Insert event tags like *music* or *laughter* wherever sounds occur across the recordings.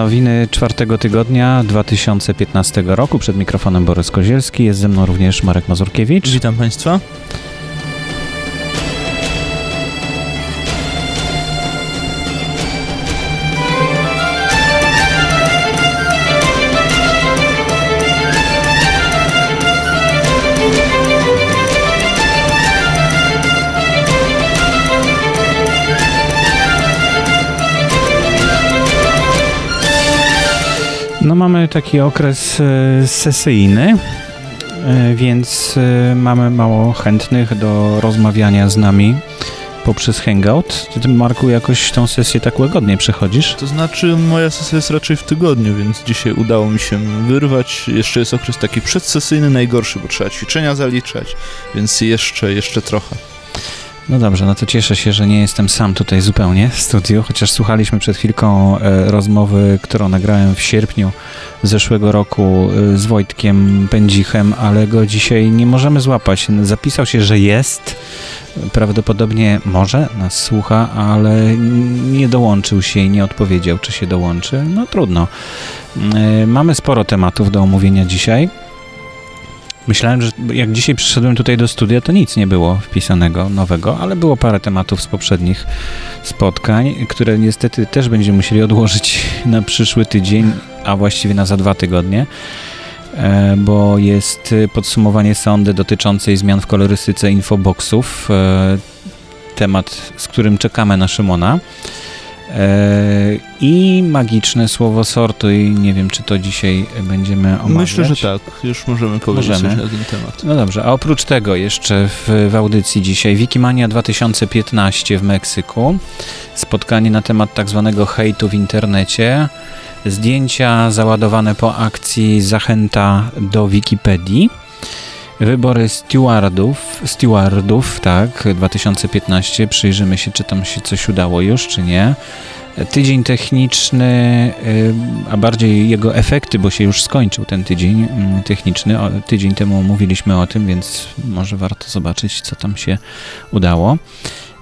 Nowiny czwartego tygodnia 2015 roku. Przed mikrofonem Borys Kozielski. Jest ze mną również Marek Mazurkiewicz. Witam Państwa. Mamy taki okres e, sesyjny, e, więc e, mamy mało chętnych do rozmawiania z nami poprzez Hangout. Ty, Marku, jakoś tą sesję tak łagodnie przechodzisz? To znaczy, moja sesja jest raczej w tygodniu, więc dzisiaj udało mi się wyrwać. Jeszcze jest okres taki przedsesyjny, najgorszy, bo trzeba ćwiczenia zaliczać, więc jeszcze, jeszcze trochę. No dobrze, no to cieszę się, że nie jestem sam tutaj zupełnie w studiu, chociaż słuchaliśmy przed chwilką e, rozmowy, którą nagrałem w sierpniu zeszłego roku e, z Wojtkiem Pędzichem, ale go dzisiaj nie możemy złapać. Zapisał się, że jest, prawdopodobnie może nas słucha, ale nie dołączył się i nie odpowiedział, czy się dołączy. No trudno. E, mamy sporo tematów do omówienia dzisiaj. Myślałem, że jak dzisiaj przyszedłem tutaj do studia, to nic nie było wpisanego nowego, ale było parę tematów z poprzednich spotkań, które niestety też będziemy musieli odłożyć na przyszły tydzień, a właściwie na za dwa tygodnie, e, bo jest podsumowanie sądy dotyczącej zmian w kolorystyce infoboxów, e, temat, z którym czekamy na Szymona. E, I magiczne słowo sortu i nie wiem, czy to dzisiaj będziemy omawiać. Myślę, że tak. Już możemy powiedzieć Możemy. na ten temat. No dobrze, a oprócz tego jeszcze w, w audycji dzisiaj Wikimania 2015 w Meksyku, spotkanie na temat tak zwanego hejtu w internecie, zdjęcia załadowane po akcji Zachęta do Wikipedii, wybory stewardów, stewardów, tak, 2015, przyjrzymy się, czy tam się coś udało już, czy nie. Tydzień techniczny, y, a bardziej jego efekty, bo się już skończył ten tydzień mm, techniczny. Tydzień temu mówiliśmy o tym, więc może warto zobaczyć, co tam się udało.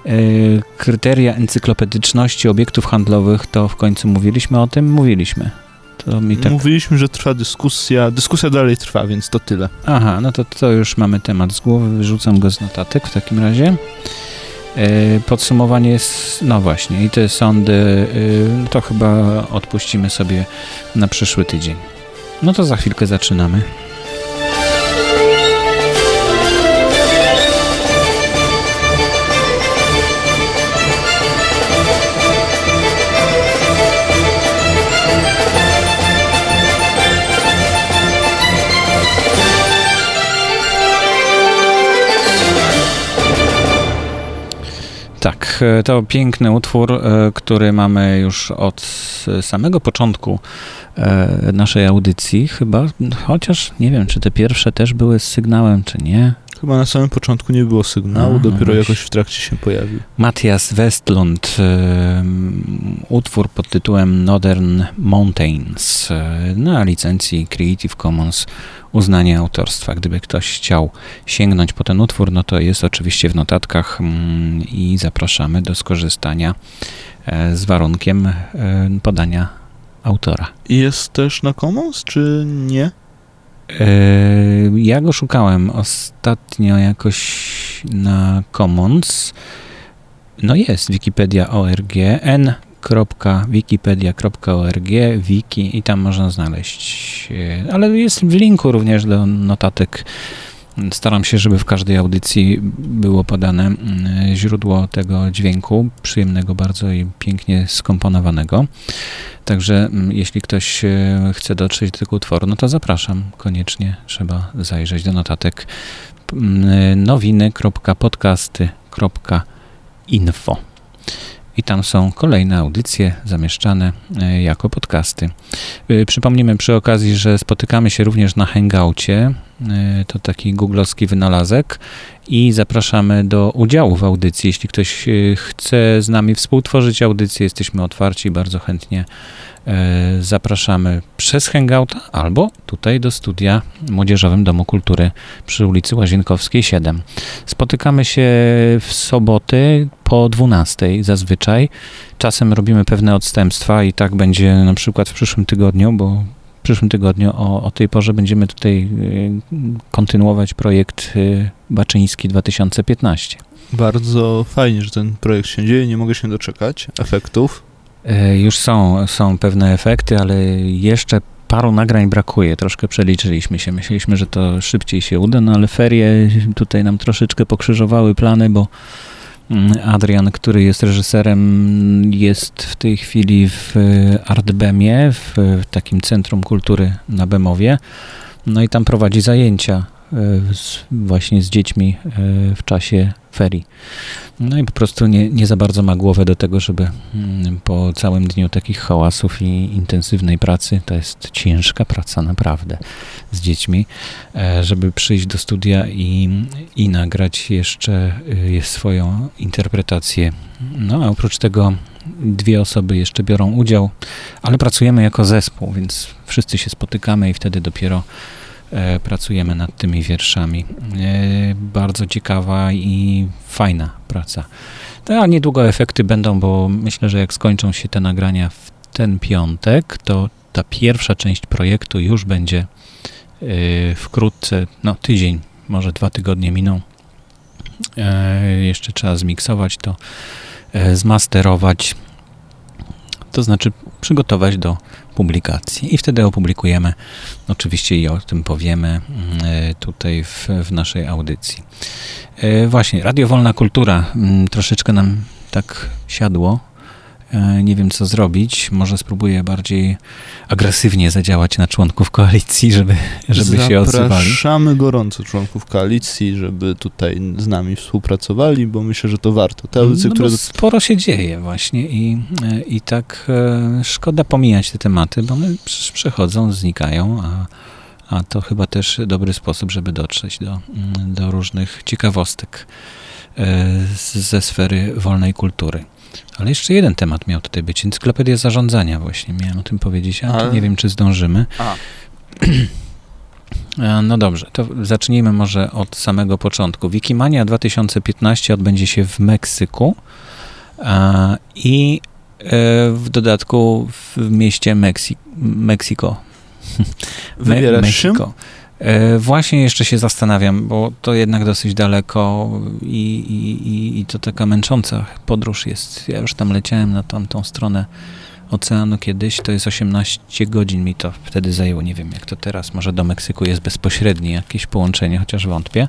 Y, Kryteria encyklopedyczności obiektów handlowych, to w końcu mówiliśmy o tym? Mówiliśmy. To mi tak... Mówiliśmy, że trwa dyskusja. Dyskusja dalej trwa, więc to tyle. Aha, no to, to już mamy temat z głowy, wyrzucam go z notatek w takim razie. E, Podsumowanie jest, no właśnie, i te sądy, e, to chyba odpuścimy sobie na przyszły tydzień. No to za chwilkę zaczynamy. Tak, e, to piękny utwór, e, który mamy już od samego początku e, naszej audycji, chyba, chociaż nie wiem, czy te pierwsze też były z sygnałem, czy nie. Chyba na samym początku nie było sygnału, A, dopiero jakoś w trakcie się pojawił. Matthias Westlund, utwór pod tytułem Northern Mountains e, na licencji Creative Commons uznanie autorstwa. Gdyby ktoś chciał sięgnąć po ten utwór, no to jest oczywiście w notatkach mm, i zapraszamy do skorzystania e, z warunkiem e, podania autora. Jest też na Commons, czy nie? E, Ja go szukałem ostatnio jakoś na Commons. No jest wikipedia.org, n.wikipedia.org, wiki i tam można znaleźć. e, Ale jest w linku również do notatek. Staram się, żeby w każdej audycji było podane mm, źródło tego dźwięku, przyjemnego bardzo i pięknie skomponowanego. Także mm, jeśli ktoś e, chce dotrzeć do tego utworu, no to zapraszam. Koniecznie trzeba zajrzeć do notatek mm, nowiny.podcasty.info. I tam są kolejne audycje zamieszczane e, jako podcasty. E, Przypomnimy przy okazji, że spotykamy się również na Hangoucie. To taki googlowski wynalazek i zapraszamy do udziału w audycji. Jeśli ktoś chce z nami współtworzyć audycję, jesteśmy otwarci, bardzo chętnie zapraszamy przez Hangouta albo tutaj do studia Młodzieżowym Domu Kultury przy ulicy Łazienkowskiej 7. Spotykamy się w soboty po 12 zazwyczaj. Czasem robimy pewne odstępstwa i tak będzie na przykład w przyszłym tygodniu, bo przyszłym tygodniu o, o tej porze będziemy tutaj y, kontynuować projekt y, Baczyński 2015. Bardzo fajnie, że ten projekt się dzieje. Nie mogę się doczekać efektów. E, już są, są pewne efekty, ale jeszcze paru nagrań brakuje. Troszkę przeliczyliśmy się. Myśleliśmy, że to szybciej się uda, no ale ferie tutaj nam troszeczkę pokrzyżowały plany, bo Adrian, który jest reżyserem, jest w tej chwili w Artbemie, w takim Centrum Kultury na Bemowie. No i tam prowadzi zajęcia e, z, właśnie z dziećmi w czasie ferii. No i po prostu nie, nie za bardzo ma głowę do tego, żeby mm, po całym dniu takich hałasów i intensywnej pracy, to jest ciężka praca naprawdę z dziećmi, e, żeby przyjść do studia i, i nagrać jeszcze e, swoją interpretację. No a oprócz tego dwie osoby jeszcze biorą udział, ale pracujemy jako zespół, więc wszyscy się spotykamy i wtedy dopiero pracujemy nad tymi wierszami. E, bardzo ciekawa i fajna praca. No, a niedługo efekty będą, bo myślę, że jak skończą się te nagrania w ten piątek, to ta pierwsza część projektu już będzie e, wkrótce, no tydzień, może dwa tygodnie miną. Jeszcze trzeba zmiksować to, zmasterować, to znaczy przygotować do publikacji. I wtedy opublikujemy, oczywiście i o tym powiemy mm, e, tutaj w, w naszej audycji. E, właśnie, Radio Wolna Kultura mm, troszeczkę nam tak siadło nie wiem, co zrobić. Może spróbuję bardziej agresywnie zadziałać na członków koalicji, żeby, żeby się odzywali. Zapraszamy gorąco członków koalicji, żeby tutaj z nami współpracowali, bo myślę, że to warto. Te audycje, no które... Sporo się dzieje właśnie i, e, i tak e, szkoda pomijać te tematy, bo one przechodzą, znikają, a, a to chyba też dobry sposób, żeby dotrzeć do, mm, do różnych ciekawostek ze sfery wolnej kultury. Ale jeszcze jeden temat miał tutaj być. Encyklopedia zarządzania właśnie. Miałem o tym powiedzieć, a Ale... nie wiem, czy zdążymy. A. *clears throat* No dobrze, to zacznijmy może od samego początku. Wikimania 2015 odbędzie się w Meksyku i e, w dodatku w mieście Meksy Meksiko. Wybierasz się? E, właśnie jeszcze się zastanawiam, bo to jednak dosyć daleko i, i, i to taka męcząca podróż jest. Ja już tam leciałem na tamtą stronę oceanu kiedyś, to jest 18 godzin mi to wtedy zajęło. Nie wiem jak to teraz, może do Meksyku jest bezpośrednie jakieś połączenie, chociaż wątpię.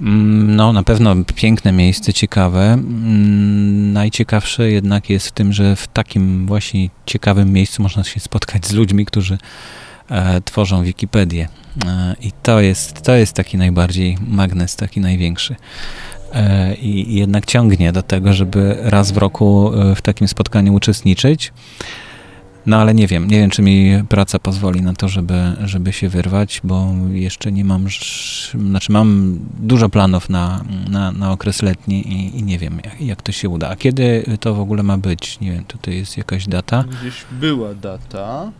Mm, no, na pewno piękne miejsce, ciekawe. Mm, najciekawsze jednak jest w tym, że w takim właśnie ciekawym miejscu można się spotkać z ludźmi, którzy tworzą Wikipedię. E, I to jest, to jest taki najbardziej magnes, taki największy. E, I jednak ciągnie do tego, żeby raz w roku e, w takim spotkaniu uczestniczyć. No ale nie wiem, nie wiem, czy mi praca pozwoli na to, żeby, żeby się wyrwać, bo jeszcze nie mam, znaczy mam dużo planów na, na, na okres letni i, i nie wiem, jak, jak, to się uda. A kiedy to w ogóle ma być? Nie wiem, tutaj jest jakaś data? Gdzieś była data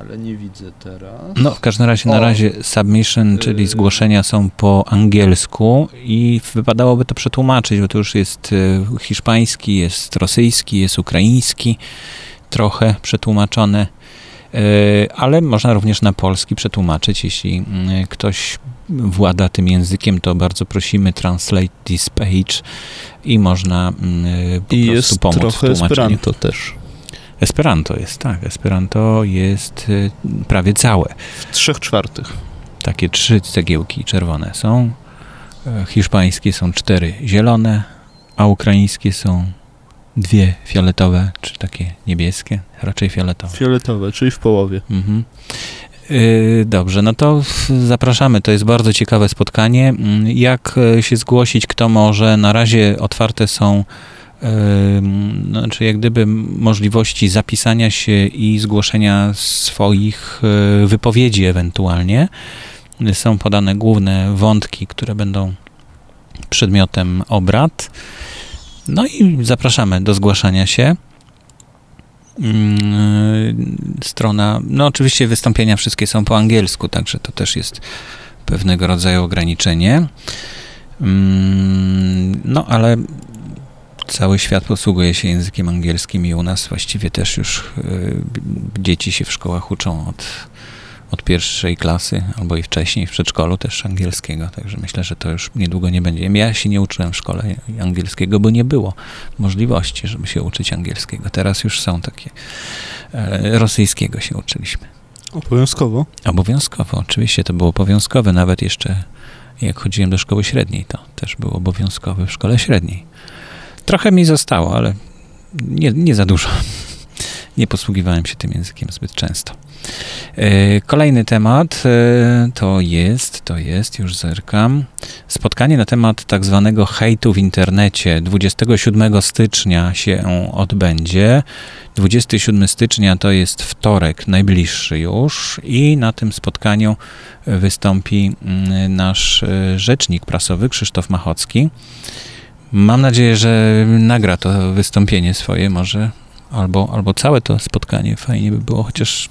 ale nie widzę teraz. No, w każdym razie o. na razie submission, czyli y- zgłoszenia są po angielsku i wypadałoby to przetłumaczyć, bo to już jest y, hiszpański, jest rosyjski, jest ukraiński, trochę przetłumaczone, y, ale można również na polski przetłumaczyć, jeśli ktoś włada tym językiem, to bardzo prosimy translate this page i można po I prostu pomóc jest trochę Esperanto też. Esperanto jest, tak. Esperanto jest y, prawie całe. W trzech czwartych. Takie trzy cegiełki czerwone są. E, hiszpańskie są cztery zielone, a ukraińskie są dwie fioletowe, czy takie niebieskie, raczej fioletowe. Fioletowe, czyli w połowie. Mhm. Y, dobrze, no to zapraszamy. To jest bardzo ciekawe spotkanie. Mm, jak e, się zgłosić, kto może? Na razie otwarte są znaczy jak gdyby możliwości zapisania się i zgłoszenia swoich e, wypowiedzi ewentualnie. są podane główne wątki, które będą przedmiotem obrad. No i zapraszamy do zgłaszania się. Mm, strona, no oczywiście wystąpienia wszystkie są po angielsku, także to też jest pewnego rodzaju ograniczenie. Mm, no ale cały świat posługuje się językiem angielskim i u nas właściwie też już y, dzieci się w szkołach uczą od, od pierwszej klasy, albo i wcześniej w przedszkolu też angielskiego, także myślę, że to już niedługo nie będzie. Ja się nie uczyłem w szkole angielskiego, bo nie było możliwości, żeby się uczyć angielskiego. Teraz już są takie. E, rosyjskiego się uczyliśmy. Obowiązkowo? Obowiązkowo, oczywiście to było obowiązkowe, nawet jeszcze jak chodziłem do szkoły średniej, to też było obowiązkowe w szkole średniej. Trochę mi zostało, ale nie, nie za dużo. Nie posługiwałem się tym językiem zbyt często. E, kolejny temat e, to jest, to jest, już zerkam, spotkanie na temat tak zwanego hejtu w internecie. 27 stycznia się odbędzie. 27 stycznia to jest wtorek, najbliższy już i na tym spotkaniu wystąpi mm, nasz e, rzecznik prasowy Krzysztof Machocki. Mam nadzieję, że nagra to wystąpienie swoje może, albo, albo całe to spotkanie. Fajnie by było, chociaż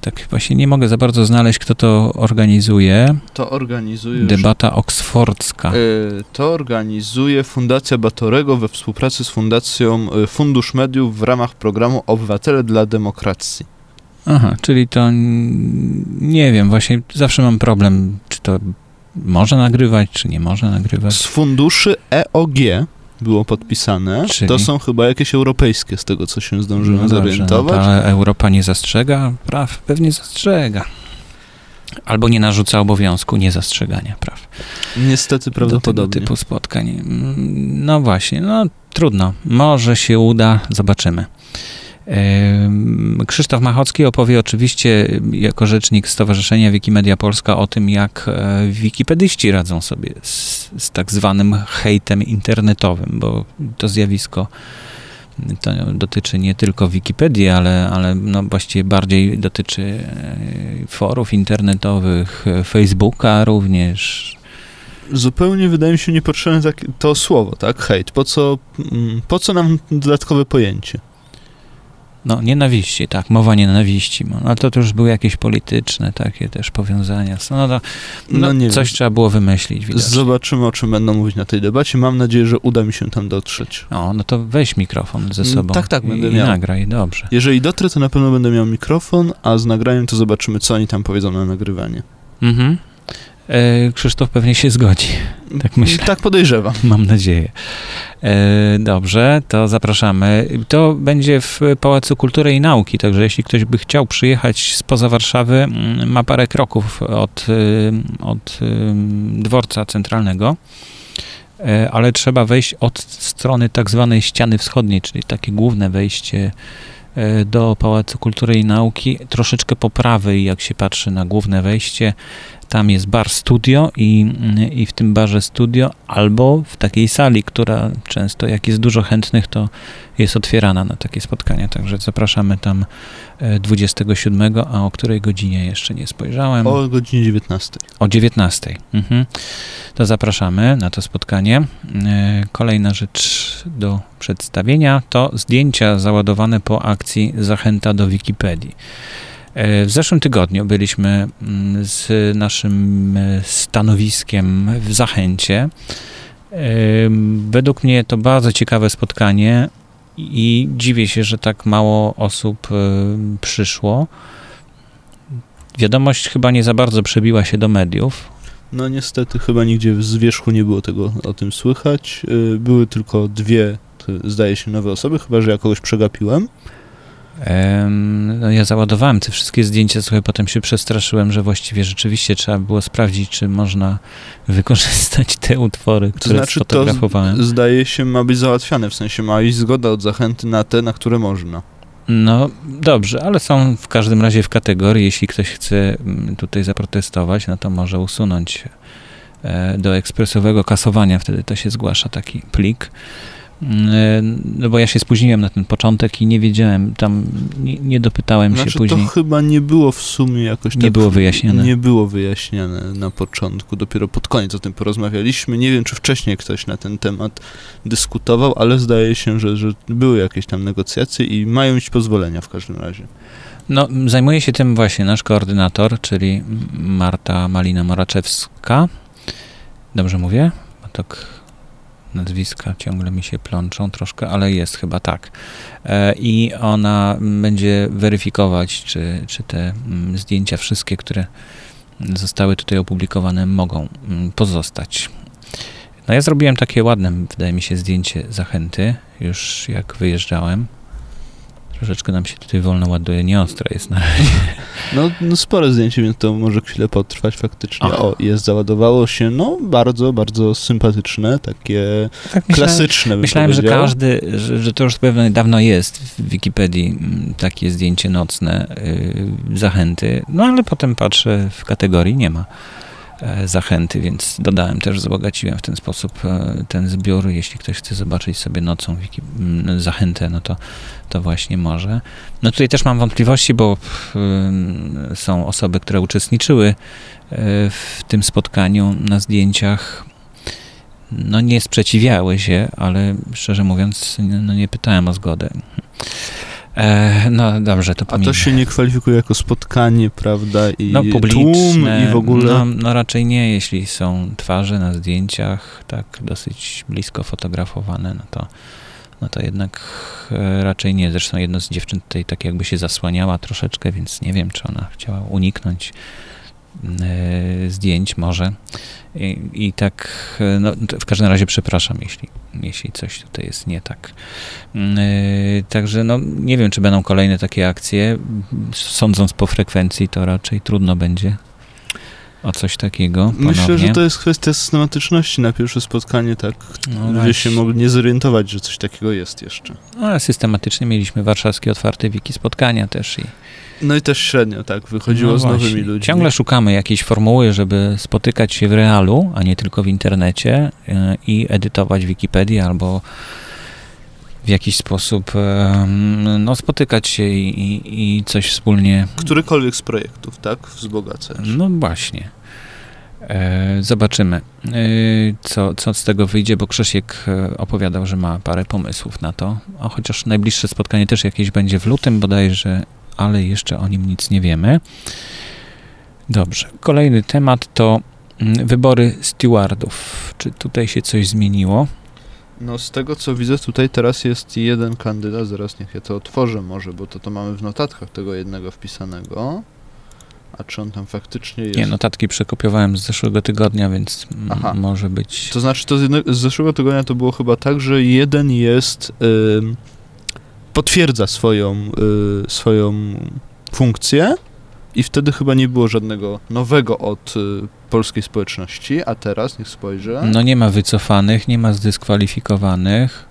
tak właśnie nie mogę za bardzo znaleźć, kto to organizuje. To organizuje... Debata oksfordzka. Yy, to organizuje Fundacja Batorego we współpracy z Fundacją e, Fundusz Mediów w ramach programu Obywatele dla Demokracji. Aha, czyli to nie wiem, właśnie zawsze mam problem, czy to może nagrywać, czy nie może nagrywać. Z funduszy EOG było podpisane. Czyli? To są chyba jakieś europejskie, z tego co się zdążyłem no zorientować. No Europa nie zastrzega praw? Pewnie zastrzega. Albo nie narzuca obowiązku niezastrzegania praw. Niestety prawdopodobnie. Do tego typu spotkań. Mm, no właśnie, no trudno. Może się uda, zobaczymy. Krzysztof Machocki opowie oczywiście jako rzecznik Stowarzyszenia Wikimedia Polska o tym, jak e, wikipedyści radzą sobie z, z tak zwanym hejtem internetowym, bo to zjawisko to dotyczy nie tylko Wikipedii, ale, ale no właściwie bardziej dotyczy e, forów internetowych, Facebooka również. Zupełnie wydaje mi się niepotrzebne to słowo, tak? Hejt. Po co, mm, po co nam dodatkowe pojęcie? No, nienawiści, tak, mowa nienawiści. No, ale to, to już były jakieś polityczne takie też powiązania. No, to, no, no coś wiem. trzeba było wymyślić. Zobaczymy, o czym będą mówić na tej debacie. Mam nadzieję, że uda mi się tam dotrzeć. O, no to weź mikrofon ze mm, sobą. Tak, tak, będę i, miał. I nagraj, dobrze. Jeżeli dotrę, to na pewno będę miał mikrofon, a z nagraniem to zobaczymy, co oni tam powiedzą na nagrywanie. Mhm. E, Krzysztof pewnie się zgodzi. Tak myślę. Tak podejrzewam. Mam nadzieję. E, dobrze, to zapraszamy. To będzie w Pałacu Kultury i Nauki, także jeśli ktoś by chciał przyjechać spoza Warszawy, mm, ma parę kroków od, y, od y, dworca centralnego e, ale trzeba wejść od strony tak zwanej ściany wschodniej, czyli takie główne wejście do Pałacu Kultury i Nauki, troszeczkę po prawej, jak się patrzy na główne wejście, tam jest bar studio i, i w tym barze studio albo w takiej sali, która często, jak jest dużo chętnych, to jest otwierana na takie spotkania. Także zapraszamy tam 27, e, a o której godzinie jeszcze nie spojrzałem. O godzinie 19. O 19. Mhm. To zapraszamy na to spotkanie. E, kolejna rzecz do przedstawienia to zdjęcia załadowane po akcji Zachęta do Wikipedii. E, w zeszłym tygodniu byliśmy mm, z naszym e, stanowiskiem w Zachęcie. E, według mnie to bardzo ciekawe spotkanie i dziwię się, że tak mało osób przyszło. Wiadomość chyba nie za bardzo przebiła się do mediów. No niestety chyba nigdzie z wierzchu nie było tego o tym słychać. Były tylko dwie, zdaje się, nowe osoby, chyba że ja kogoś przegapiłem. No ja załadowałem te wszystkie zdjęcia, sobie potem się przestraszyłem, że właściwie rzeczywiście trzeba było sprawdzić, czy można wykorzystać te utwory, które to znaczy, sfotografowałem. To zdaje się ma być załatwiane, w sensie ma iść zgoda od zachęty na te, na które można. No dobrze, ale są w każdym razie w kategorii, jeśli ktoś chce mm, tutaj zaprotestować, no to może usunąć e, do ekspresowego kasowania, wtedy to się zgłasza taki plik. No bo ja się spóźniłem na ten początek i nie wiedziałem, tam nie, nie dopytałem znaczy, się później. to chyba nie było w sumie jakoś Nie tak, było wyjaśnione. Nie było wyjaśniane na początku, dopiero pod koniec o tym porozmawialiśmy. Nie wiem, czy wcześniej ktoś na ten temat dyskutował, ale zdaje się, że, że były jakieś tam negocjacje i mają mieć pozwolenia w każdym razie. No, zajmuje się tym właśnie nasz koordynator, czyli Marta Malina-Moraczewska. Dobrze mówię? Tak nazwiska ciągle mi się plączą troszkę, ale jest chyba tak. E, I ona będzie weryfikować, czy, czy te mm, zdjęcia wszystkie, które zostały tutaj opublikowane, mogą mm, pozostać. No ja zrobiłem takie ładne, wydaje mi się, zdjęcie zachęty, już jak wyjeżdżałem. Troszeczkę nam się tutaj wolno ładuje, nieostra jest na razie. *laughs* No, no spore zdjęcie, więc to może chwilę potrwać faktycznie. Aha. O, jest, załadowało się, no bardzo, bardzo sympatyczne, takie Tak klasyczne bym Myślałem, że każdy, że, że to już pewnie dawno jest w Wikipedii mm, takie zdjęcie nocne, yy, zachęty, no ale potem patrzę w kategorii, nie ma zachęty, więc dodałem też, wzbogaciłem w ten sposób e, ten zbiór. Jeśli ktoś chce zobaczyć sobie nocą zachętę, no to, to właśnie może. No tutaj też mam wątpliwości, bo są osoby, które uczestniczyły y, w tym spotkaniu na zdjęciach no nie sprzeciwiały się, ale szczerze mówiąc, no nie pytałem o zgodę. E, no dobrze, to A to się nie kwalifikuje jako spotkanie, prawda? I no, publiczne, tłum i w ogóle. No, no raczej nie, jeśli są twarze na zdjęciach, tak dosyć blisko fotografowane, no to, no to jednak e, raczej nie. Zresztą jedna z dziewczyn tutaj tak jakby się zasłaniała troszeczkę, więc nie wiem, czy ona chciała uniknąć zdjęć może. I, i tak, e, no, w każdym razie przepraszam, jeśli, jeśli coś tutaj jest nie tak. Mm, e, Także no, nie wiem, czy będą kolejne takie akcje. Sądząc po frekwencji, to raczej trudno będzie o coś takiego ponownie. Myślę, że to jest kwestia systematyczności na pierwsze spotkanie, tak? No Ludzie się mogli nie zorientować, że coś takiego jest jeszcze. No, ale systematycznie mieliśmy warszawskie otwarte wiki spotkania też i No i też średnio, tak, wychodziło no z nowymi właśnie. ludźmi. Ciągle szukamy jakiejś formuły, żeby spotykać się w realu, a nie tylko w internecie y, i edytować Wikipedię albo jakiś sposób no, spotykać się i, i, i coś wspólnie Którykolwiek z projektów, tak, wzbogacać. No właśnie. E, zobaczymy, e, co, co z tego wyjdzie, bo Krzysiek e, opowiadał, że ma parę pomysłów na to, a chociaż najbliższe spotkanie też jakieś będzie w lutym bodajże, ale jeszcze o nim nic nie wiemy. Dobrze, kolejny temat to mm, wybory stewardów. Czy tutaj się coś zmieniło? No z tego co widzę, tutaj teraz jest jeden kandydat, zaraz niech ja to otworzę może, bo to to mamy w notatkach tego jednego wpisanego. A czy on tam faktycznie jest? Nie, notatki przekopiowałem z zeszłego tygodnia, więc Aha. może być... To znaczy, to z, z zeszłego tygodnia to było chyba tak, że jeden jest, potwierdza swoją, y, swoją funkcję i wtedy chyba nie było żadnego nowego od y, polskiej społeczności, a teraz, niech spojrzę. No nie ma wycofanych, nie ma zdyskwalifikowanych.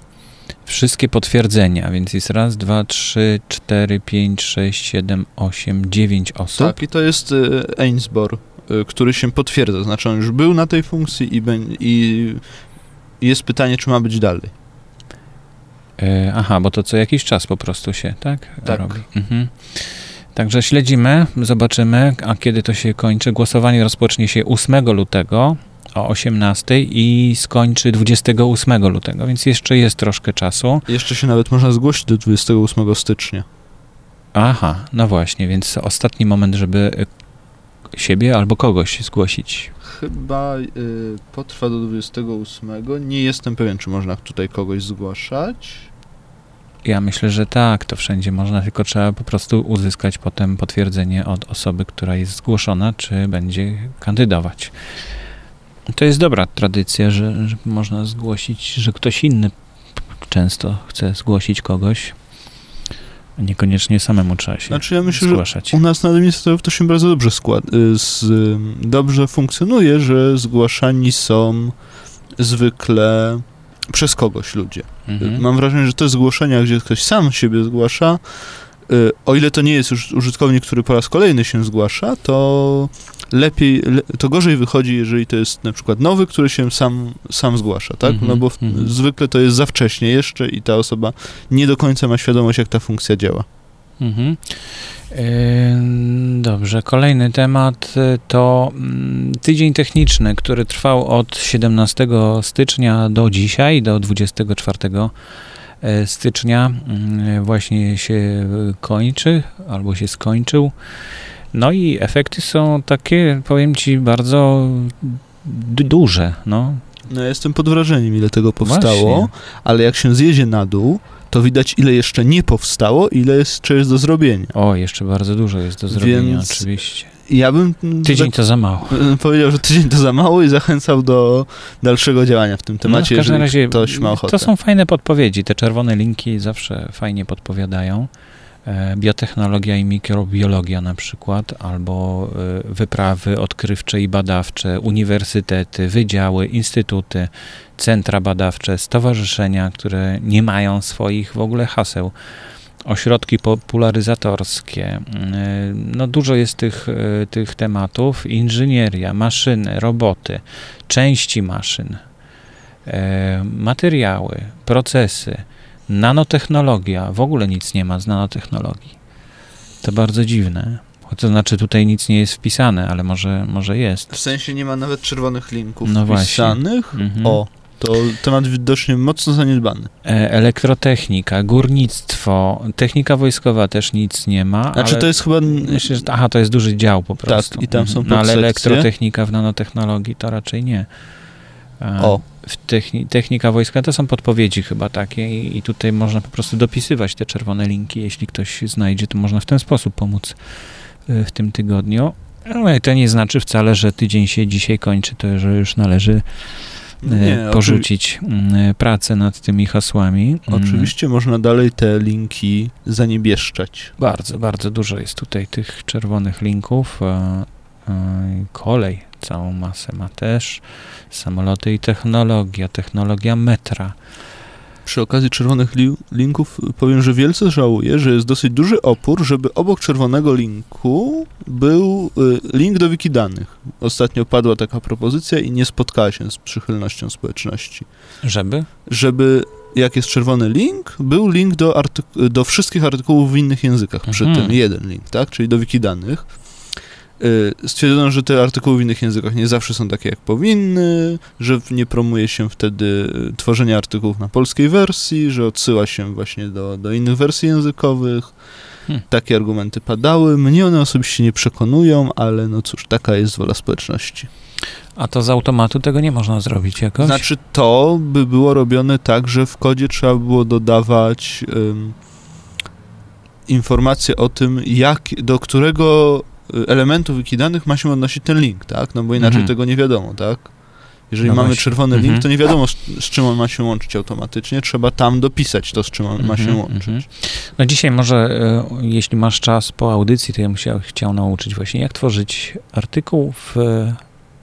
Wszystkie potwierdzenia, więc jest raz, dwa, trzy, cztery, pięć, sześć, siedem, osiem, dziewięć osób. Tak, i to jest y, Ainsbor, y, który się potwierdza, znaczy on już był na tej funkcji i, i jest pytanie, czy ma być dalej. E, aha, bo to co jakiś czas po prostu się, tak? Tak. Robi. Mhm. Także śledzimy, zobaczymy, a kiedy to się kończy. Głosowanie rozpocznie się 8 lutego o 18 i skończy 28 lutego, więc jeszcze jest troszkę czasu. Jeszcze się nawet można zgłosić do 28 stycznia. Aha, no właśnie, więc ostatni moment, żeby siebie albo kogoś zgłosić. Chyba y, potrwa do 28. Nie jestem pewien, czy można tutaj kogoś zgłaszać. Ja myślę, że tak, to wszędzie można, tylko trzeba po prostu uzyskać potem potwierdzenie od osoby, która jest zgłoszona, czy będzie kandydować. To jest dobra tradycja, że, że można zgłosić, że ktoś inny często chce zgłosić kogoś. Niekoniecznie samemu trzeba się Znaczy ja myślę, że zgłaszać. u nas na administratorów to się bardzo dobrze skład, y, z, dobrze funkcjonuje, że zgłaszani są zwykle przez kogoś ludzie. Mhm. Mam wrażenie, że te zgłoszenia, gdzie ktoś sam siebie zgłasza, y, o ile to nie jest już użytkownik, który po raz kolejny się zgłasza, to lepiej, le, to gorzej wychodzi, jeżeli to jest na przykład nowy, który się sam, sam zgłasza, tak? Mhm, No bo w, mhm. zwykle to jest za wcześnie jeszcze i ta osoba nie do końca ma świadomość, jak ta funkcja działa. Mhm. Dobrze, kolejny temat y, to mm, tydzień techniczny, który trwał od 17 stycznia do dzisiaj, do 24 e, stycznia. Mm, Właśnie się y, kończy albo się skończył. No i efekty są takie, powiem Ci, bardzo d- duże. No, No ja jestem pod wrażeniem, ile tego powstało, Właśnie. ale jak się zjedzie na dół, to widać, ile jeszcze nie powstało, ile jeszcze jest do zrobienia. O, jeszcze bardzo dużo jest do zrobienia, Więc oczywiście. Ja bym Tydzień to za mało. powiedział, że tydzień to za mało i zachęcał do dalszego działania w tym temacie, no, w każdym razie ktoś ma ochotę. To są fajne podpowiedzi. Te czerwone linki zawsze fajnie podpowiadają. E, Biotechnologia i mikrobiologia na przykład, albo e, wyprawy odkrywcze i badawcze, uniwersytety, wydziały, instytuty, centra badawcze, stowarzyszenia, które nie mają swoich w ogóle haseł. Ośrodki popularyzatorskie. E, No dużo jest tych, tych tematów. Inżynieria, maszyny, roboty, części maszyn, materiały, procesy, nanotechnologia. W ogóle nic nie ma z nanotechnologii. To bardzo dziwne. To znaczy tutaj nic nie jest wpisane, ale może, może jest. W sensie nie ma nawet czerwonych linków No wpisanych. Mhm. O, to temat widocznie mocno zaniedbany. E, Elektrotechnika, górnictwo, technika wojskowa też nic nie ma. Znaczy ale to jest chyba... Myślę, że, aha, to jest duży dział po prostu. i tam są Mhm. No ale elektrotechnika w nanotechnologii to raczej nie. E, O, techni- technika wojska to są podpowiedzi chyba takie i, i tutaj można po prostu dopisywać te czerwone linki. Jeśli ktoś znajdzie, to można w ten sposób pomóc y, w tym tygodniu. No, i to nie znaczy wcale, że tydzień się dzisiaj kończy, to że już należy y, nie, porzucić pracę nad tymi hasłami. Oczywi- oczywiście można dalej te linki zaniebieszczać. Bardzo, bardzo dużo jest tutaj tych czerwonych linków. E, Kolej całą masę ma też. Samoloty i technologia, technologia metra. Przy okazji czerwonych li- linków powiem, że wielce żałuję, że jest dosyć duży opór, żeby obok czerwonego linku był y, link do wikidanych. Ostatnio padła taka propozycja i nie spotkała się z przychylnością społeczności. Żeby? Żeby, jak jest czerwony link, był link do, do wszystkich artykułów w innych językach przy Mhm. tym. Jeden link, tak? Czyli do wikidanych. Y, Stwierdzono, że te artykuły w innych językach nie zawsze są takie, jak powinny, że nie promuje się wtedy y, tworzenia artykułów na polskiej wersji, że odsyła się właśnie do, do innych wersji językowych. Hmm. Takie argumenty padały. Mnie one osobiście nie przekonują, ale no cóż, taka jest wola społeczności. A to z automatu tego nie można zrobić jakoś? Znaczy, to by było robione tak, że w kodzie trzeba było dodawać informacje o tym, jak, do którego y, elementu wikidanych ma się odnosić ten link, tak? No bo inaczej Mhm. tego nie wiadomo, tak? Jeżeli No mamy właśnie. czerwony Mhm. link, to nie wiadomo, z, z czym on ma się łączyć automatycznie. Trzeba tam dopisać to, z czym on ma się Mhm, łączyć. mhm. No dzisiaj może, e, jeśli masz czas po audycji, to ja bym się chciał nauczyć właśnie, jak tworzyć artykuł w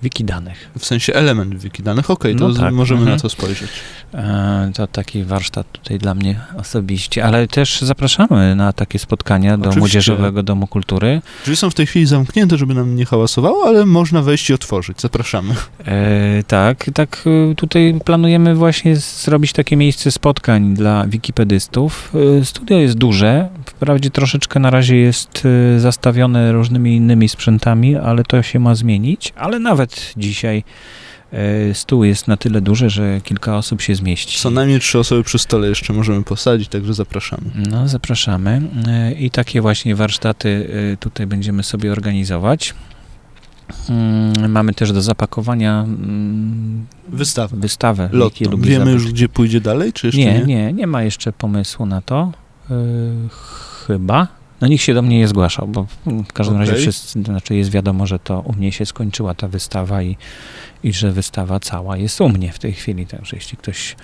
e, wiki danych. W sensie element wikidanych. Okej, to No z- tak, możemy mhm. na to spojrzeć. E, To taki warsztat tutaj dla mnie osobiście, ale też zapraszamy na takie spotkania do Oczywiście. Młodzieżowego Domu Kultury. Drzwi są w tej chwili zamknięte, żeby nam nie hałasowało, ale można wejść i otworzyć. Zapraszamy. E, tak, tak e, tutaj planujemy właśnie zrobić takie miejsce spotkań dla wikipedystów. E, studio jest duże, wprawdzie troszeczkę na razie jest e, zastawione różnymi innymi sprzętami, ale to się ma zmienić, ale nawet dzisiaj e, stół jest na tyle duży, że kilka osób się zmieści. Co najmniej trzy osoby przy stole jeszcze możemy posadzić, także zapraszamy. No, zapraszamy. E, I takie właśnie warsztaty e, tutaj będziemy sobie organizować. Mm, Mamy też do zapakowania mm, Wystawę. wystawę. Lot. Wiki lubi Wiemy już, zabytki. gdzie pójdzie dalej, czy jeszcze Nie, nie? nie, nie ma jeszcze pomysłu na to. Chyba. No nikt się do mnie nie zgłaszał, bo w każdym razie Okej. wszyscy, znaczy jest wiadomo, że to u mnie się skończyła ta wystawa i, i że wystawa cała jest u mnie w tej chwili, także jeśli ktoś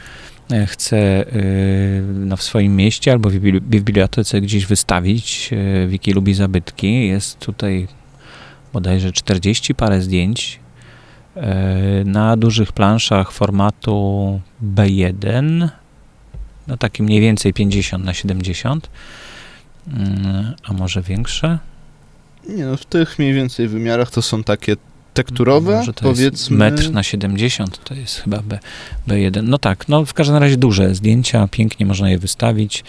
e, chce yy, no, w swoim mieście albo w bibli- w bibliotece gdzieś wystawić yy, Wiki lubi zabytki, jest tutaj bodajże 40 parę zdjęć na dużych planszach formatu B1 no taki mniej więcej 50 na 70 Mm, A może większe? Nie no, w tych mniej więcej wymiarach to są takie tekturowe, Może to powiedzmy. metr na 70, to jest chyba B, B1. No tak, no w każdym razie duże zdjęcia, pięknie można je wystawić.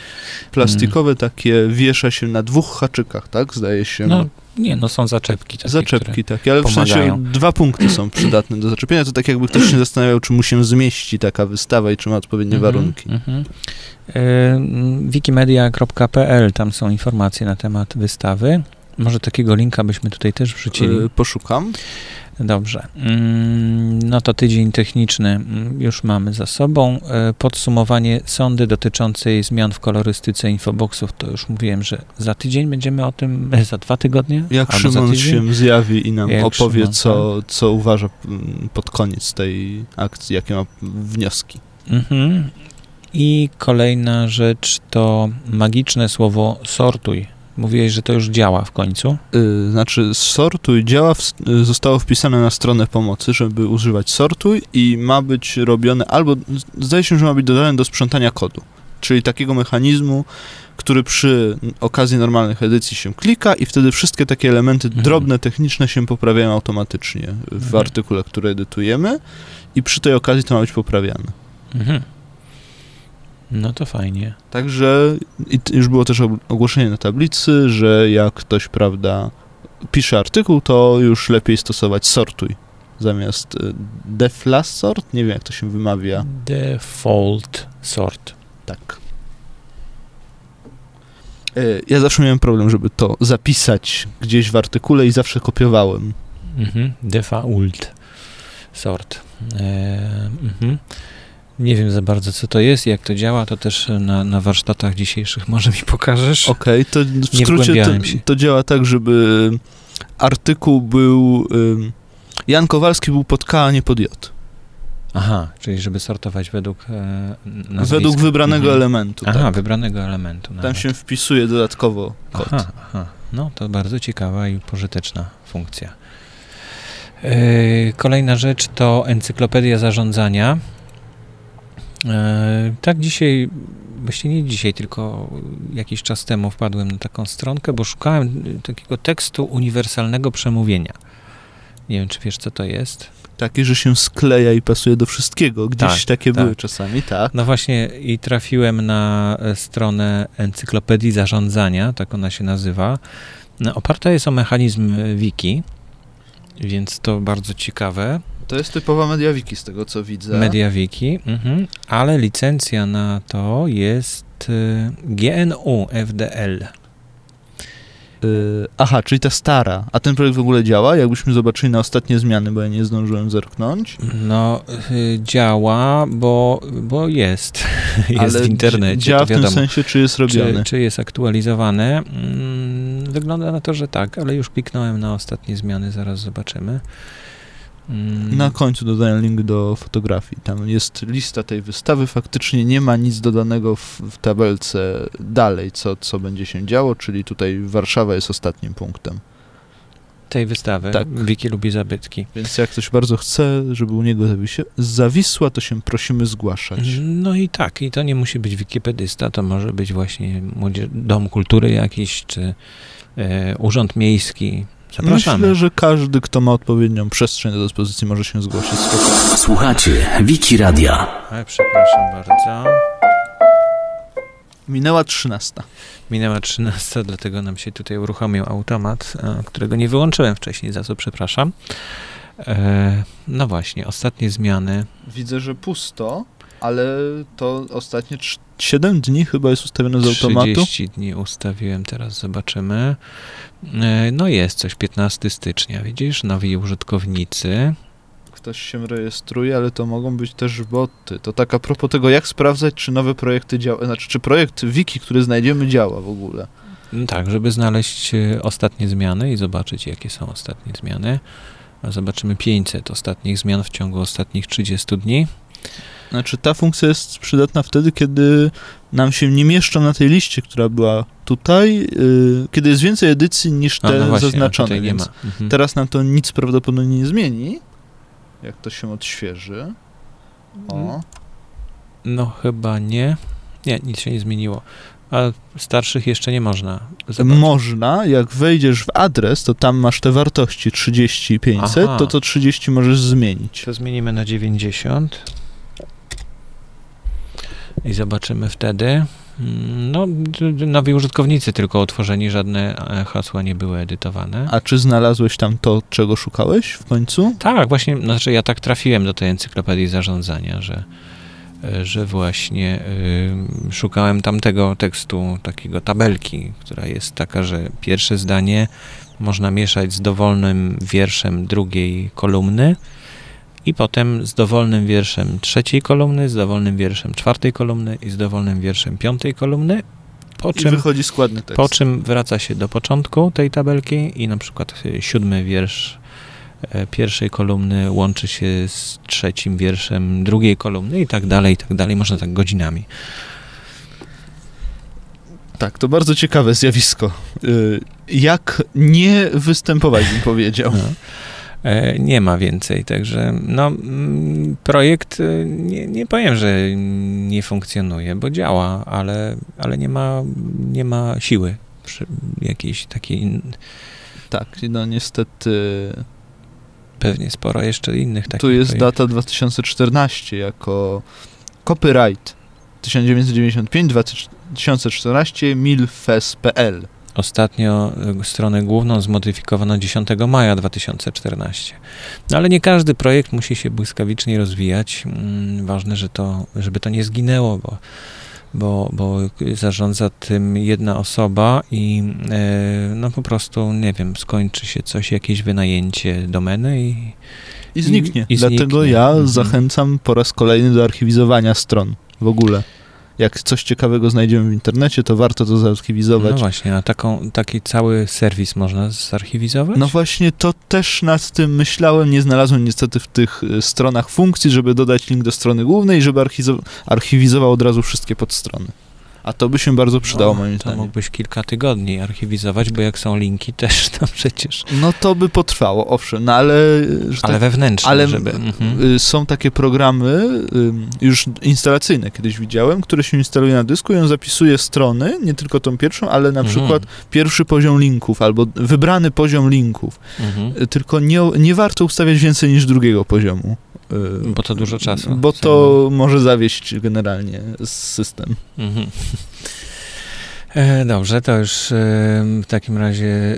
Plastikowe takie wiesza się na dwóch haczykach, tak? Zdaje się. No nie, no są zaczepki takie, Zaczepki takie, ale w pomagają. sensie dwa punkty są przydatne do zaczepienia. To tak jakby ktoś się zastanawiał, czy mu się zmieści taka wystawa i czy ma odpowiednie Mhm, warunki. mhm. Y, mm, Wikimedia.pl, tam są informacje na temat wystawy. Może takiego linka byśmy tutaj też wrzucili. Y, Poszukam. Dobrze. Mm, No to tydzień techniczny mm, już mamy za sobą. E, Podsumowanie sądy dotyczącej zmian w kolorystyce infoboxów, to już mówiłem, że za tydzień będziemy o tym, e, za dwa tygodnie? Jak Szymon się zjawi i nam Jak opowie, Szymon, co, co uważa mm, pod koniec tej akcji, jakie ma wnioski. Mhm. I kolejna rzecz to magiczne słowo sortuj. Mówiłeś, że to już działa w końcu. Y, znaczy, sortuj działa, w, y, zostało wpisane na stronę pomocy, żeby używać sortuj i ma być robione albo, zdaje się, że ma być dodane do sprzątania kodu, czyli takiego mechanizmu, który przy okazji normalnych edycji się klika i wtedy wszystkie takie elementy Mhm. drobne, techniczne się poprawiają automatycznie w Mhm. artykule, który edytujemy i przy tej okazji to ma być poprawiane. Mhm. No to fajnie. Także już było też og- ogłoszenie na tablicy, że jak ktoś, prawda, pisze artykuł, to już lepiej stosować sortuj zamiast y, def last sort, nie wiem jak to się wymawia. Default sort. Tak. Y, Ja zawsze miałem problem, żeby to zapisać gdzieś w artykule i zawsze kopiowałem. Mhm. Default sort. E, mhm. Nie wiem za bardzo, co to jest, jak to działa, to też na, na warsztatach dzisiejszych może mi pokażesz. Okej, to w Nie skrócie to, to działa tak, żeby artykuł był... ym, Jan Kowalski był pod K, a nie pod J. Aha, czyli żeby sortować według e, nazwiska. Według wybranego Mhm. elementu. Aha, tak. wybranego elementu. Tam nawet. się wpisuje dodatkowo kod. Aha, aha. No to bardzo ciekawa i pożyteczna funkcja. E, Kolejna rzecz to encyklopedia zarządzania. E, Tak dzisiaj, właściwie nie dzisiaj, tylko jakiś czas temu wpadłem na taką stronkę, bo szukałem takiego tekstu uniwersalnego przemówienia. Nie wiem, czy wiesz, co to jest. Takie, że się skleja i pasuje do wszystkiego. Gdzieś Tak, takie tak. były czasami, tak. No właśnie i trafiłem na e, stronę Encyklopedii Zarządzania, tak ona się nazywa. No, Oparta jest o mechanizm e, wiki, więc to bardzo ciekawe. To jest typowa MediaWiki z tego, co widzę. MediaWiki, mhm. ale licencja na to jest e, GNU FDL. Y, aha, czyli ta stara. A ten projekt w ogóle działa? Jakbyśmy zobaczyli na ostatnie zmiany, bo ja nie zdążyłem zerknąć. No, y, działa, bo, bo jest. *laughs* jest Ale w internecie. Działa w tym wiadomo. sensie, czy jest robiony. Czy, czy jest aktualizowane? Mm, Wygląda na to, że tak, ale już kliknąłem na ostatnie zmiany, zaraz zobaczymy. Mm, Na końcu dodaję link do fotografii. Tam jest lista tej wystawy. Faktycznie nie ma nic dodanego w, w tabelce dalej, co, co będzie się działo, czyli tutaj Warszawa jest ostatnim punktem. tej wystawy. Tak. Wiki lubi zabytki. Więc jak ktoś bardzo chce, żeby u niego zawisi- zawisła, to się prosimy zgłaszać. No i tak, i to nie musi być wikipedysta, to może być właśnie młodzież, Dom Kultury jakiś, czy e, Urząd Miejski. Zapraszamy. Myślę, że każdy, kto ma odpowiednią przestrzeń do dyspozycji, może się zgłosić. Spoko. Słuchacie Wiki Radia. Ale przepraszam bardzo. Minęła 13. Minęła 13, dlatego nam się tutaj uruchomił automat, e, którego nie wyłączyłem wcześniej, za co przepraszam. E, no właśnie, ostatnie zmiany. Widzę, że pusto, ale to ostatnie 7 dni chyba jest ustawione z automatu. 30 dni ustawiłem, teraz zobaczymy. E, no jest coś, 15 stycznia, widzisz? Nowi użytkownicy. Ktoś się rejestruje, ale to mogą być też boty. To tak a propos tego, jak sprawdzać, czy nowe projekty działają, znaczy, czy projekt wiki, który znajdziemy, działa w ogóle. No Tak, żeby znaleźć e, ostatnie zmiany i zobaczyć, jakie są ostatnie zmiany. Zobaczymy 500 ostatnich zmian w ciągu ostatnich 30 dni. Znaczy, ta funkcja jest przydatna wtedy, kiedy nam się nie mieszczą na tej liście, która była tutaj, yy, kiedy jest więcej edycji niż te no właśnie, a zaznaczone, więc ma. Mhm. teraz nam to nic prawdopodobnie nie zmieni, jak to się odświeży. O, No chyba nie. Nie, nic się nie zmieniło. A starszych jeszcze nie można zobaczyć. Można, jak wejdziesz w adres, to tam masz te wartości 30 i 500, Aha. to to 30 możesz zmienić. To zmienimy na 90 i zobaczymy wtedy. Mm, No, nowi użytkownicy tylko otworzeni, żadne e, hasła nie były edytowane. A czy znalazłeś tam to, czego szukałeś w końcu? Tak, właśnie, znaczy ja tak trafiłem do tej encyklopedii zarządzania, że, e, że właśnie y, szukałem tamtego tekstu, takiego tabelki, która jest taka, że pierwsze zdanie można mieszać z dowolnym wierszem drugiej kolumny i potem z dowolnym wierszem trzeciej kolumny, z dowolnym wierszem czwartej kolumny i z dowolnym wierszem piątej kolumny, po I czym wychodzi składny tekst. po czym wraca się do początku tej tabelki i na przykład y, siódmy wiersz e, pierwszej kolumny łączy się z trzecim wierszem drugiej kolumny i tak dalej, i tak dalej. Można tak godzinami. Tak, to bardzo ciekawe zjawisko. Y, Jak nie występować, bym powiedział. No. E, Nie ma więcej, także no, mm, projekt y, nie, nie powiem, że nie funkcjonuje, bo działa, ale, ale nie, ma, nie ma siły przy jakiejś takiej, Tak, no niestety pewnie sporo jeszcze innych takich tu jest projektów. data 2014 jako copyright 1995-2014 milfes.pl Ostatnio y, stronę główną zmodyfikowano 10 maja 2014. No ale nie każdy projekt musi się błyskawicznie rozwijać. Mm, Ważne, że to, żeby to nie zginęło, bo, bo, bo zarządza tym jedna osoba i e, no po prostu, nie wiem, skończy się coś, jakieś wynajęcie domeny i i zniknie. i Dlatego zniknie. ja Mhm. zachęcam po raz kolejny do archiwizowania stron w ogóle. Jak coś ciekawego znajdziemy w internecie, to warto to zarchiwizować. no właśnie, a taką, taki cały serwis można zarchiwizować? No właśnie, to też nad tym myślałem. Nie znalazłem niestety w tych y, stronach funkcji, żeby dodać link do strony głównej i żeby archiwizował od razu wszystkie podstrony. A to by się bardzo przydało, No, moim to zdaniem. mógłbyś kilka tygodni archiwizować, bo jak są linki *laughs* też, to przecież... No to by potrwało, owszem, no ale... Że Ale tak, wewnętrzne, ale żeby... Mhm. y, są takie programy, y, już instalacyjne kiedyś widziałem, które się instaluje na dysku i on zapisuje strony, nie tylko tą pierwszą, ale na Mhm. przykład pierwszy poziom linków albo wybrany poziom linków. Mhm. Y, Tylko nie, nie warto ustawiać więcej niż drugiego poziomu. Bo to dużo czasu Bo to może zawieść generalnie system. Mhm. E, Dobrze, to już e, w takim razie e,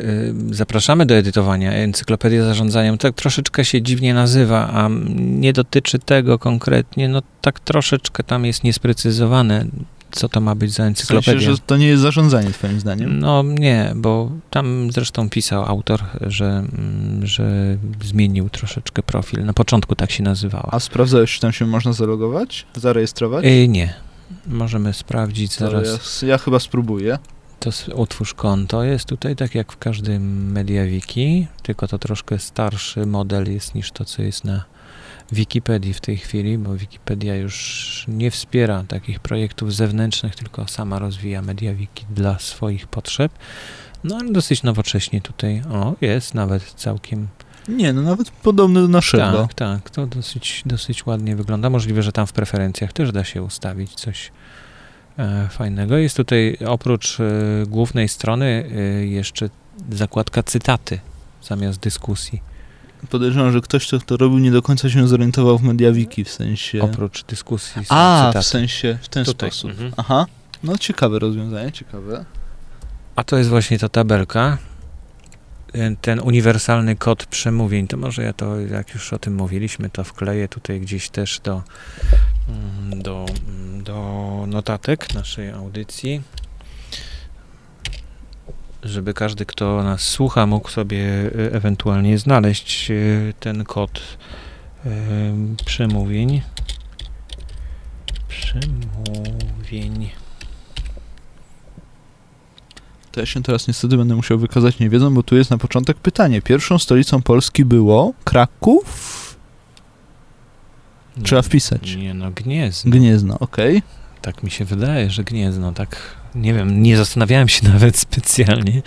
zapraszamy do edytowania. Encyklopedia zarządzania tak troszeczkę się dziwnie nazywa, a nie dotyczy tego konkretnie. No tak troszeczkę tam jest niesprecyzowane, co to ma być za W sensie, encyklopedia. że to nie jest zarządzanie twoim zdaniem. No nie, bo tam zresztą pisał autor, że, mm, że zmienił troszeczkę profil. Na początku tak się nazywała. A sprawdzałeś, czy tam się można zalogować? Zarejestrować? E, nie. Możemy sprawdzić zaraz. ja, ja chyba spróbuję. To utwórz konto. Jest tutaj tak jak w każdym MediaWiki, tylko to troszkę starszy model jest niż to, co jest na Wikipedii w tej chwili, bo Wikipedia już nie wspiera takich projektów zewnętrznych, tylko sama rozwija MediaWiki dla swoich potrzeb. No ale dosyć nowocześnie tutaj. O, jest nawet całkiem. Nie, no nawet podobny do naszego. Tak, tak. To dosyć, dosyć ładnie wygląda. Możliwe, że tam w preferencjach też da się ustawić coś e, fajnego. Jest tutaj oprócz e, głównej strony e, jeszcze zakładka cytaty zamiast dyskusji. Podejrzewam, że ktoś, kto to robił, nie do końca się zorientował w MediaWiki, w sensie... Oprócz dyskusji są A, cytaty. w sensie, w ten Tutaj. sposób. Mhm. Aha. No ciekawe rozwiązanie, ciekawe. A to jest właśnie ta tabelka. E, Ten uniwersalny kod przemówień, to może ja to, jak już o tym mówiliśmy, to wkleję tutaj gdzieś też do, mm, do, mm, do notatek naszej audycji, żeby każdy, kto nas słucha, mógł sobie e, ewentualnie znaleźć e, ten kod e, przemówień. Przemówień. To ja się teraz niestety będę musiał wykazać niewiedzą, bo tu jest na początek pytanie. Pierwszą stolicą Polski było Kraków? Trzeba wpisać. Nie no, Gniezno. Gniezno, okej. Tak mi się wydaje, że Gniezno, tak, nie wiem, nie zastanawiałem się *laughs* nawet specjalnie.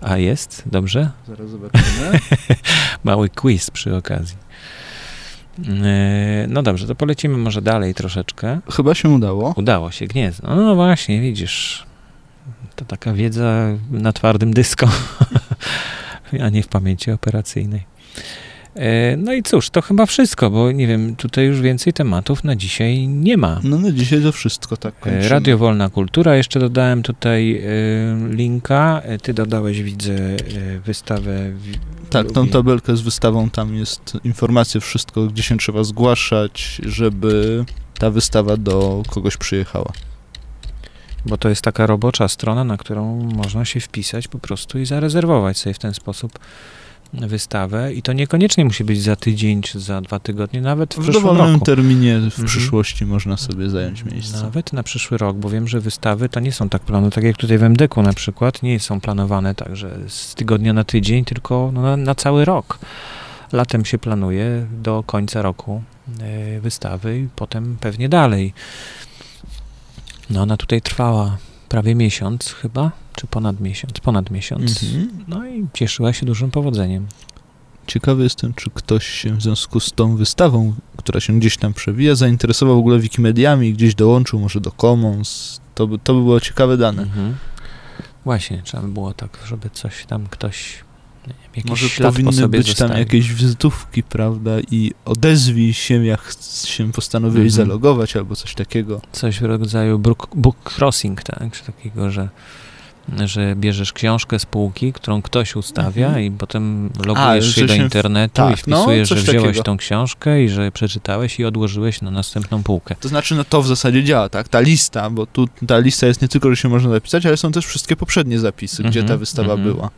A jest? Dobrze? Zaraz zobaczymy. *laughs* Mały quiz przy okazji. E, No dobrze, to polecimy może dalej troszeczkę. Chyba się udało. Udało się, Gniezno. No właśnie, widzisz. To taka wiedza na twardym dysko, *laughs* a nie w pamięci operacyjnej. E, no i cóż, to chyba wszystko, bo nie wiem, tutaj już więcej tematów na dzisiaj nie ma. No na dzisiaj to wszystko, tak E, kończymy. Radio Wolna Kultura, jeszcze dodałem tutaj e, linka, ty dodałeś, widzę, wystawę. Tak, tą tabelkę z wystawą, tam jest informacja, wszystko, gdzie się trzeba zgłaszać, żeby ta wystawa do kogoś przyjechała. Bo to jest taka robocza strona, na którą można się wpisać po prostu i zarezerwować sobie w ten sposób wystawę. I to niekoniecznie musi być za tydzień czy za dwa tygodnie, nawet w, W przyszłym dowolnym roku. terminie w Mhm. przyszłości można sobie zająć miejsce. Nawet na przyszły rok, bo wiem, że wystawy to nie są tak planowane, tak jak tutaj w MDK na przykład, nie są planowane tak, że z tygodnia na tydzień, tylko no, na, na cały rok. Latem się planuje do końca roku e, wystawy i potem pewnie dalej. No ona tutaj trwała prawie miesiąc chyba, czy ponad miesiąc, ponad miesiąc. Mhm. No i cieszyła się dużym powodzeniem. Ciekawy jestem, czy ktoś się w związku z tą wystawą, która się gdzieś tam przewija, zainteresował w ogóle Wikimediami, gdzieś dołączył może do Commons. To by, to by było ciekawe dane. Mhm. Właśnie, trzeba by było tak, żeby coś tam ktoś, jakiś Może ślad po powinny sobie być tam zostawił. jakieś wizytówki, prawda? I odezwij się, jak się postanowiłeś Mhm. zalogować albo coś takiego. Coś w rodzaju book, book crossing, tak? Czy takiego, że, że bierzesz książkę z półki, którą ktoś ustawia Mhm. i potem logujesz A, się do się w- internetu tak, i no, wpisujesz, coś że wziąłeś takiego. tą książkę i że przeczytałeś i odłożyłeś na następną półkę. To znaczy, no to w zasadzie działa, tak? Ta lista, bo tu ta lista jest nie tylko, że się można zapisać, ale są też wszystkie poprzednie zapisy, gdzie ta Mhm, wystawa mhm. była.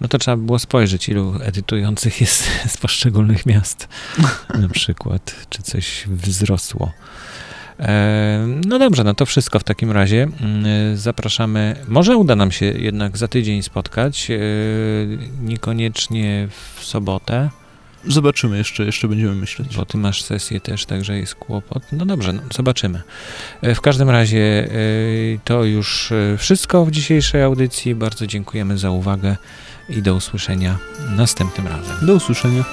No to trzeba by było spojrzeć, ilu edytujących jest *laughs* z poszczególnych miast *laughs* na przykład, czy coś wzrosło. E, No dobrze, no to wszystko w takim razie. Mm, Zapraszamy. Może uda nam się jednak za tydzień spotkać. e, Niekoniecznie w sobotę, Zobaczymy, jeszcze, jeszcze będziemy myśleć. bo ty masz sesję też, także jest kłopot. No dobrze, no zobaczymy. E, W każdym razie to już wszystko w dzisiejszej audycji. Bardzo dziękujemy za uwagę i do usłyszenia następnym razem. Do usłyszenia.